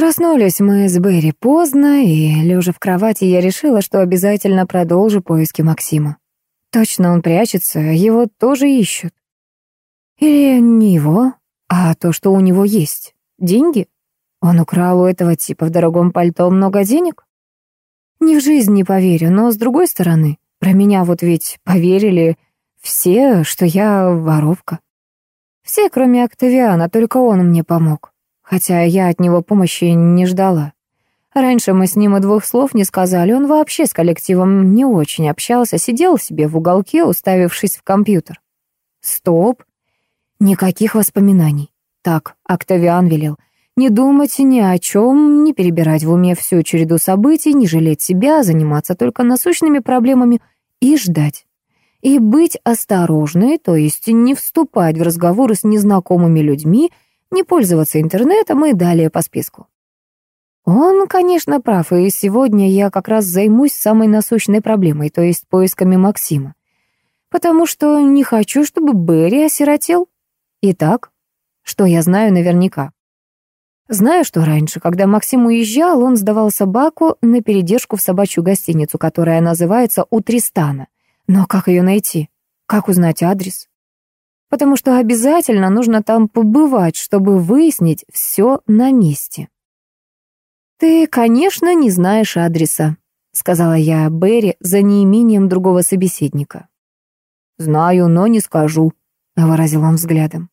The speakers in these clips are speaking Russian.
Проснулись мы с Берри поздно, и, лежа в кровати, я решила, что обязательно продолжу поиски Максима. Точно он прячется, его тоже ищут. Или не его, а то, что у него есть. Деньги? Он украл у этого типа в дорогом пальто много денег? Ни в жизнь не поверю, но с другой стороны, про меня вот ведь поверили все, что я воровка. Все, кроме Октавиана, только он мне помог хотя я от него помощи не ждала. Раньше мы с ним и двух слов не сказали, он вообще с коллективом не очень общался, сидел себе в уголке, уставившись в компьютер. Стоп. Никаких воспоминаний. Так, Октавиан велел. Не думать ни о чем, не перебирать в уме всю череду событий, не жалеть себя, заниматься только насущными проблемами и ждать. И быть осторожной, то есть не вступать в разговоры с незнакомыми людьми, не пользоваться интернетом и далее по списку. Он, конечно, прав, и сегодня я как раз займусь самой насущной проблемой, то есть поисками Максима. Потому что не хочу, чтобы Берри осиротел. Итак, что я знаю наверняка? Знаю, что раньше, когда Максим уезжал, он сдавал собаку на передержку в собачью гостиницу, которая называется «У Тристана». Но как ее найти? Как узнать адрес? Потому что обязательно нужно там побывать, чтобы выяснить все на месте. «Ты, конечно, не знаешь адреса», — сказала я Берри за неимением другого собеседника. «Знаю, но не скажу», — выразил он взглядом.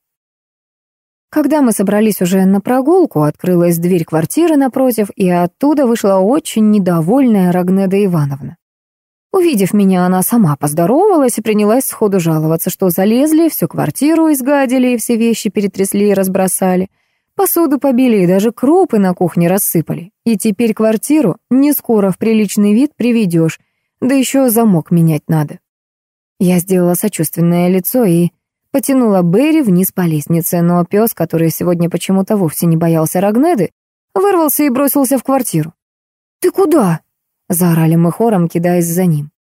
Когда мы собрались уже на прогулку, открылась дверь квартиры напротив, и оттуда вышла очень недовольная Рагнеда Ивановна. Увидев меня, она сама поздоровалась и принялась сходу жаловаться, что залезли, всю квартиру изгадили и все вещи перетрясли и разбросали. Посуду побили и даже крупы на кухне рассыпали. И теперь квартиру не скоро в приличный вид приведешь, да еще замок менять надо. Я сделала сочувственное лицо и потянула Берри вниз по лестнице, но пес, который сегодня почему-то вовсе не боялся Рагнеды, вырвался и бросился в квартиру. «Ты куда?» Заорали мы хором, кидаясь за ним.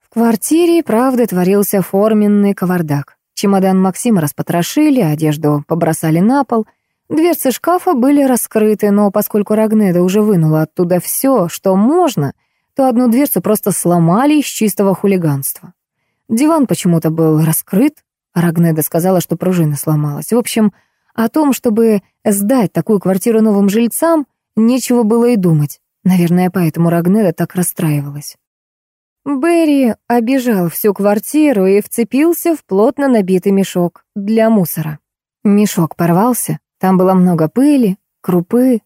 В квартире, правда, творился форменный кавардак. Чемодан Максима распотрошили, одежду побросали на пол. Дверцы шкафа были раскрыты, но поскольку Рагнеда уже вынула оттуда все, что можно, то одну дверцу просто сломали из чистого хулиганства. Диван почему-то был раскрыт, Рагнеда сказала, что пружина сломалась. В общем, о том, чтобы сдать такую квартиру новым жильцам, нечего было и думать. Наверное, поэтому Рагнеда так расстраивалась. Берри обижал всю квартиру и вцепился в плотно набитый мешок для мусора. Мешок порвался, там было много пыли, крупы,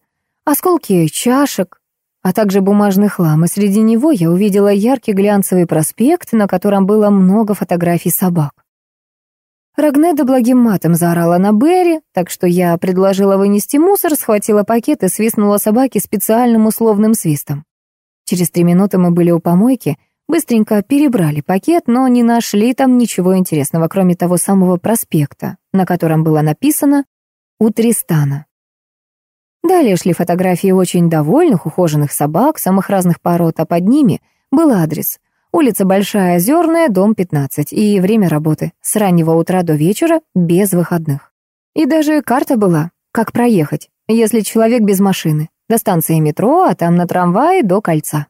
осколки чашек, а также бумажный хлам, и среди него я увидела яркий глянцевый проспект, на котором было много фотографий собак. Рагнеда благим матом заорала на Берри, так что я предложила вынести мусор, схватила пакет и свистнула собаке специальным условным свистом. Через три минуты мы были у помойки, быстренько перебрали пакет, но не нашли там ничего интересного, кроме того самого проспекта, на котором было написано «У Тристана». Далее шли фотографии очень довольных, ухоженных собак, самых разных пород, а под ними был адрес Улица Большая Озерная, дом 15. И время работы с раннего утра до вечера, без выходных. И даже карта была, как проехать, если человек без машины. До станции метро, а там на трамвае до кольца.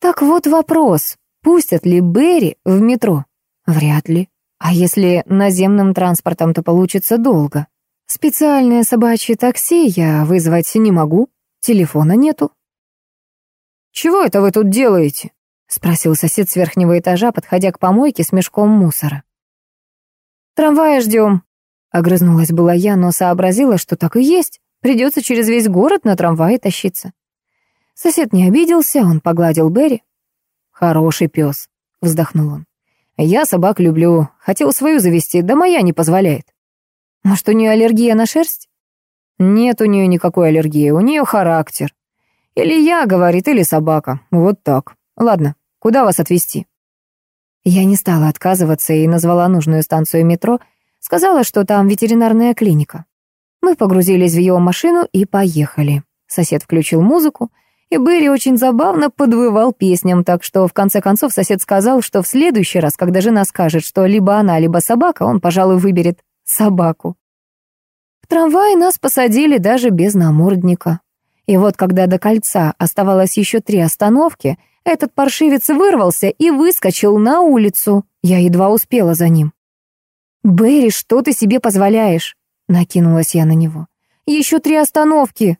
Так вот вопрос, пустят ли Берри в метро? Вряд ли. А если наземным транспортом, то получится долго. Специальное собачье такси я вызвать не могу, телефона нету. «Чего это вы тут делаете?» — спросил сосед с верхнего этажа, подходя к помойке с мешком мусора. «Трамвая ждем», — огрызнулась была я, но сообразила, что так и есть. Придется через весь город на трамвае тащиться. Сосед не обиделся, он погладил Берри. «Хороший пес», — вздохнул он. «Я собак люблю. Хотел свою завести, да моя не позволяет». «Может, у нее аллергия на шерсть?» «Нет у нее никакой аллергии, у нее характер. Или я, говорит, или собака. Вот так. Ладно, Куда вас отвезти?» Я не стала отказываться и назвала нужную станцию метро, сказала, что там ветеринарная клиника. Мы погрузились в его машину и поехали. Сосед включил музыку, и Берри очень забавно подвывал песням, так что в конце концов сосед сказал, что в следующий раз, когда жена скажет, что либо она, либо собака, он, пожалуй, выберет собаку. В трамвай нас посадили даже без намордника. И вот когда до кольца оставалось еще три остановки, этот паршивец вырвался и выскочил на улицу. Я едва успела за ним. «Берри, что ты себе позволяешь?» — накинулась я на него. «Еще три остановки!»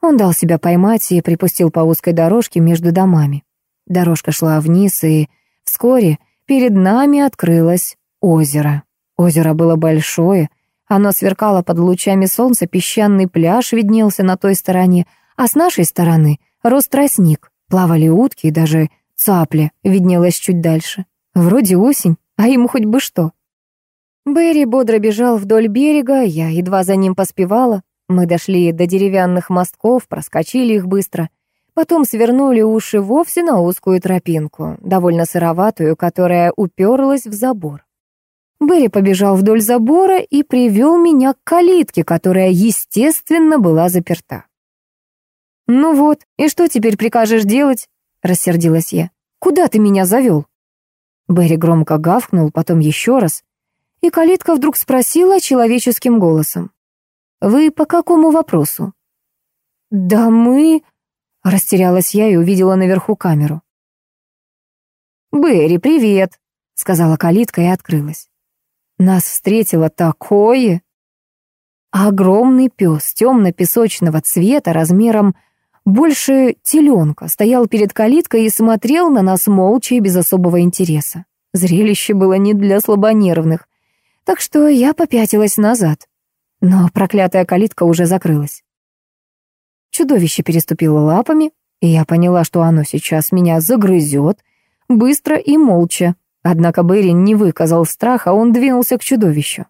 Он дал себя поймать и припустил по узкой дорожке между домами. Дорожка шла вниз, и вскоре перед нами открылось озеро. Озеро было большое, оно сверкало под лучами солнца, песчаный пляж виднелся на той стороне, а с нашей стороны рос тростник, плавали утки и даже цапля виднелась чуть дальше. Вроде осень, а ему хоть бы что. Берри бодро бежал вдоль берега, я едва за ним поспевала. Мы дошли до деревянных мостков, проскочили их быстро. Потом свернули уши вовсе на узкую тропинку, довольно сыроватую, которая уперлась в забор. Берри побежал вдоль забора и привел меня к калитке, которая, естественно, была заперта. «Ну вот, и что теперь прикажешь делать?» — рассердилась я. «Куда ты меня завел?» Берри громко гавкнул, потом еще раз, и калитка вдруг спросила человеческим голосом. «Вы по какому вопросу?» «Да мы...» — растерялась я и увидела наверху камеру. «Берри, привет!» — сказала калитка и открылась. Нас встретило такое... Огромный пес темно-песочного цвета размером больше теленка стоял перед калиткой и смотрел на нас молча и без особого интереса. Зрелище было не для слабонервных, так что я попятилась назад. Но проклятая калитка уже закрылась. Чудовище переступило лапами, и я поняла, что оно сейчас меня загрызет, быстро и молча, Однако Берри не выказал страха, он двинулся к чудовищу.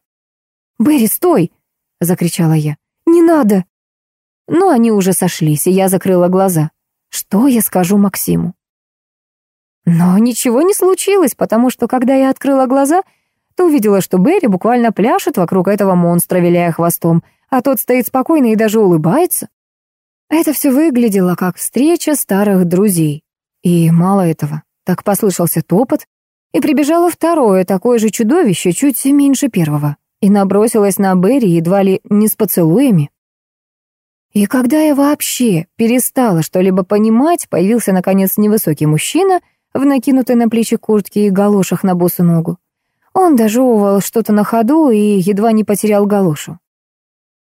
«Берри, стой!» — закричала я. «Не надо!» Но они уже сошлись, и я закрыла глаза. Что я скажу Максиму? Но ничего не случилось, потому что, когда я открыла глаза, то увидела, что Берри буквально пляшет вокруг этого монстра, виляя хвостом, а тот стоит спокойно и даже улыбается. Это все выглядело как встреча старых друзей. И мало этого, так послышался топот, и прибежало второе, такое же чудовище, чуть меньше первого, и набросилось на Берри едва ли не с поцелуями. И когда я вообще перестала что-либо понимать, появился, наконец, невысокий мужчина в накинутой на плечи куртке и галошах на босу ногу. Он дожевывал что-то на ходу и едва не потерял галошу.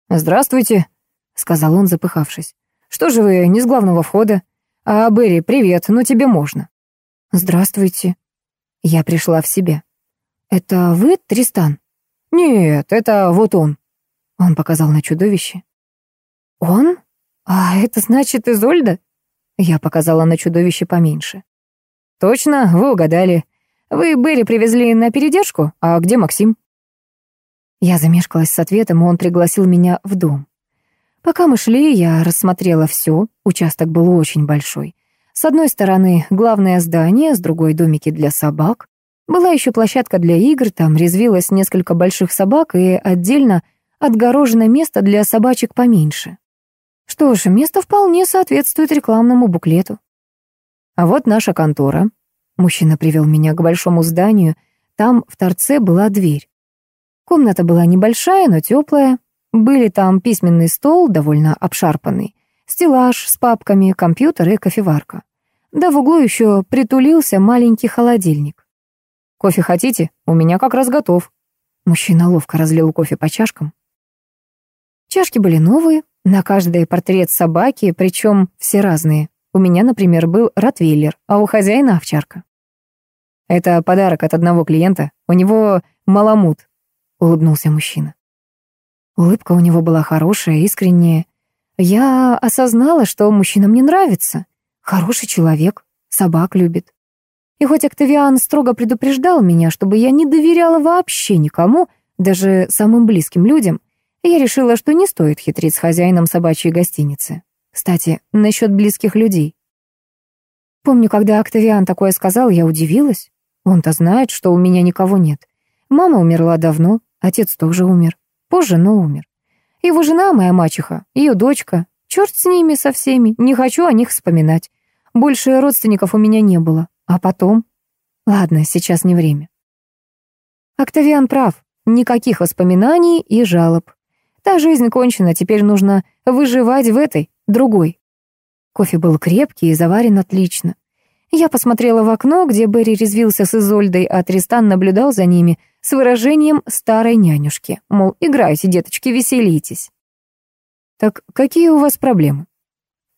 «Здравствуйте», — сказал он, запыхавшись. «Что же вы не с главного входа? А, Берри, привет, ну тебе можно». «Здравствуйте», я пришла в себя. «Это вы, Тристан?» «Нет, это вот он». Он показал на чудовище. «Он? А это значит Изольда?» Я показала на чудовище поменьше. «Точно, вы угадали. Вы Берри привезли на передержку, а где Максим?» Я замешкалась с ответом, и он пригласил меня в дом. Пока мы шли, я рассмотрела все, участок был очень большой. С одной стороны главное здание, с другой домики для собак. Была еще площадка для игр, там резвилось несколько больших собак и отдельно отгорожено место для собачек поменьше. Что ж, место вполне соответствует рекламному буклету. А вот наша контора. Мужчина привел меня к большому зданию. Там в торце была дверь. Комната была небольшая, но теплая. Были там письменный стол, довольно обшарпанный, стеллаж с папками, компьютер и кофеварка. Да в углу еще притулился маленький холодильник. «Кофе хотите? У меня как раз готов». Мужчина ловко разлил кофе по чашкам. Чашки были новые, на каждой портрет собаки, причем все разные. У меня, например, был ротвейлер, а у хозяина овчарка. «Это подарок от одного клиента. У него маламут», — улыбнулся мужчина. Улыбка у него была хорошая, искренняя. Я осознала, что мужчина мне нравится. Хороший человек, собак любит. И хоть Октавиан строго предупреждал меня, чтобы я не доверяла вообще никому, даже самым близким людям, я решила, что не стоит хитрить с хозяином собачьей гостиницы. Кстати, насчет близких людей. Помню, когда Октавиан такое сказал, я удивилась. Он-то знает, что у меня никого нет. Мама умерла давно, отец тоже умер. Позже, но умер. Его жена, моя мачеха, ее дочка. Черт с ними, со всеми, не хочу о них вспоминать. Больше родственников у меня не было. А потом? Ладно, сейчас не время. Октавиан прав. Никаких воспоминаний и жалоб. Та жизнь кончена, теперь нужно выживать в этой, другой. Кофе был крепкий и заварен отлично. Я посмотрела в окно, где Берри резвился с Изольдой, а Тристан наблюдал за ними с выражением старой нянюшки. Мол, играйте, деточки, веселитесь. «Так какие у вас проблемы?»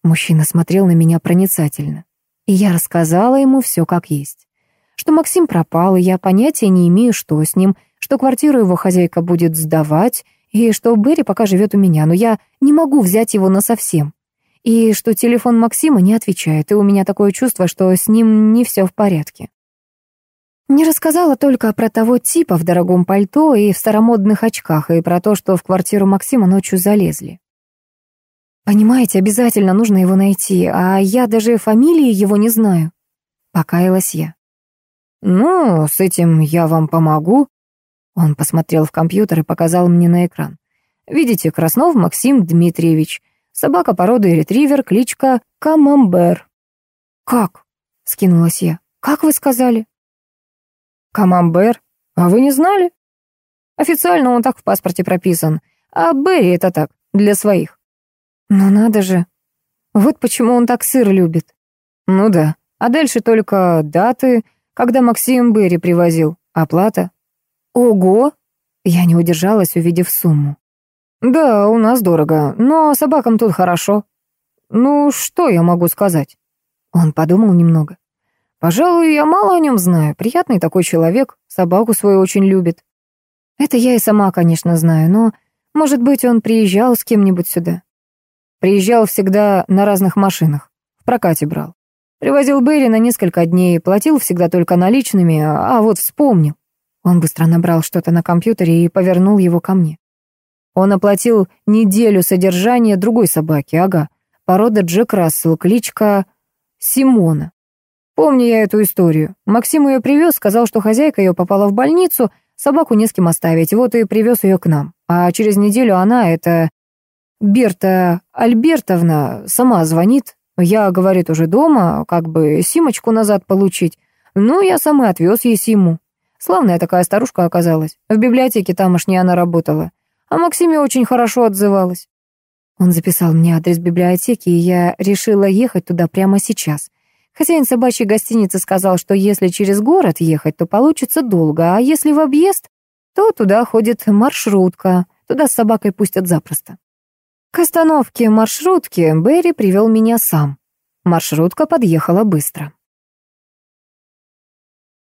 Мужчина смотрел на меня проницательно. И я рассказала ему все как есть. Что Максим пропал, и я понятия не имею, что с ним, что квартиру его хозяйка будет сдавать, и что Берри пока живет у меня, но я не могу взять его насовсем и что телефон Максима не отвечает, и у меня такое чувство, что с ним не все в порядке. Не рассказала только про того типа в дорогом пальто и в старомодных очках, и про то, что в квартиру Максима ночью залезли. Понимаете, обязательно нужно его найти, а я даже фамилии его не знаю. Покаялась я. «Ну, с этим я вам помогу». Он посмотрел в компьютер и показал мне на экран. «Видите, Краснов Максим Дмитриевич, Собака породы ретривер, кличка Камамбер. «Как?» — скинулась я. «Как вы сказали?» «Камамбер? А вы не знали?» «Официально он так в паспорте прописан, а Берри это так, для своих». «Ну надо же. Вот почему он так сыр любит». «Ну да. А дальше только даты, когда Максим Берри привозил, оплата». «Ого!» Я не удержалась, увидев сумму. «Да, у нас дорого, но собакам тут хорошо. Ну, что я могу сказать?» Он подумал немного. «Пожалуй, я мало о нем знаю. Приятный такой человек, собаку свою очень любит. Это я и сама, конечно, знаю, но, может быть, он приезжал с кем-нибудь сюда. Приезжал всегда на разных машинах, в прокате брал. Привозил Берри на несколько дней, платил всегда только наличными, а вот вспомнил. Он быстро набрал что-то на компьютере и повернул его ко мне. Он оплатил неделю содержания другой собаки, ага, порода Джек Рассел, кличка Симона. Помню я эту историю. Максим ее привез, сказал, что хозяйка ее попала в больницу, собаку не с кем оставить, вот и привез ее к нам. А через неделю она, это Берта Альбертовна, сама звонит. Я, говорит, уже дома, как бы Симочку назад получить. Ну, я сам и отвез ей Симу. Славная такая старушка оказалась. В библиотеке тамошней она работала. О Максиме очень хорошо отзывалась. Он записал мне адрес библиотеки, и я решила ехать туда прямо сейчас. Хозяин собачьей гостиницы сказал, что если через город ехать, то получится долго, а если в объезд, то туда ходит маршрутка, туда с собакой пустят запросто. К остановке маршрутки Берри привел меня сам. Маршрутка подъехала быстро.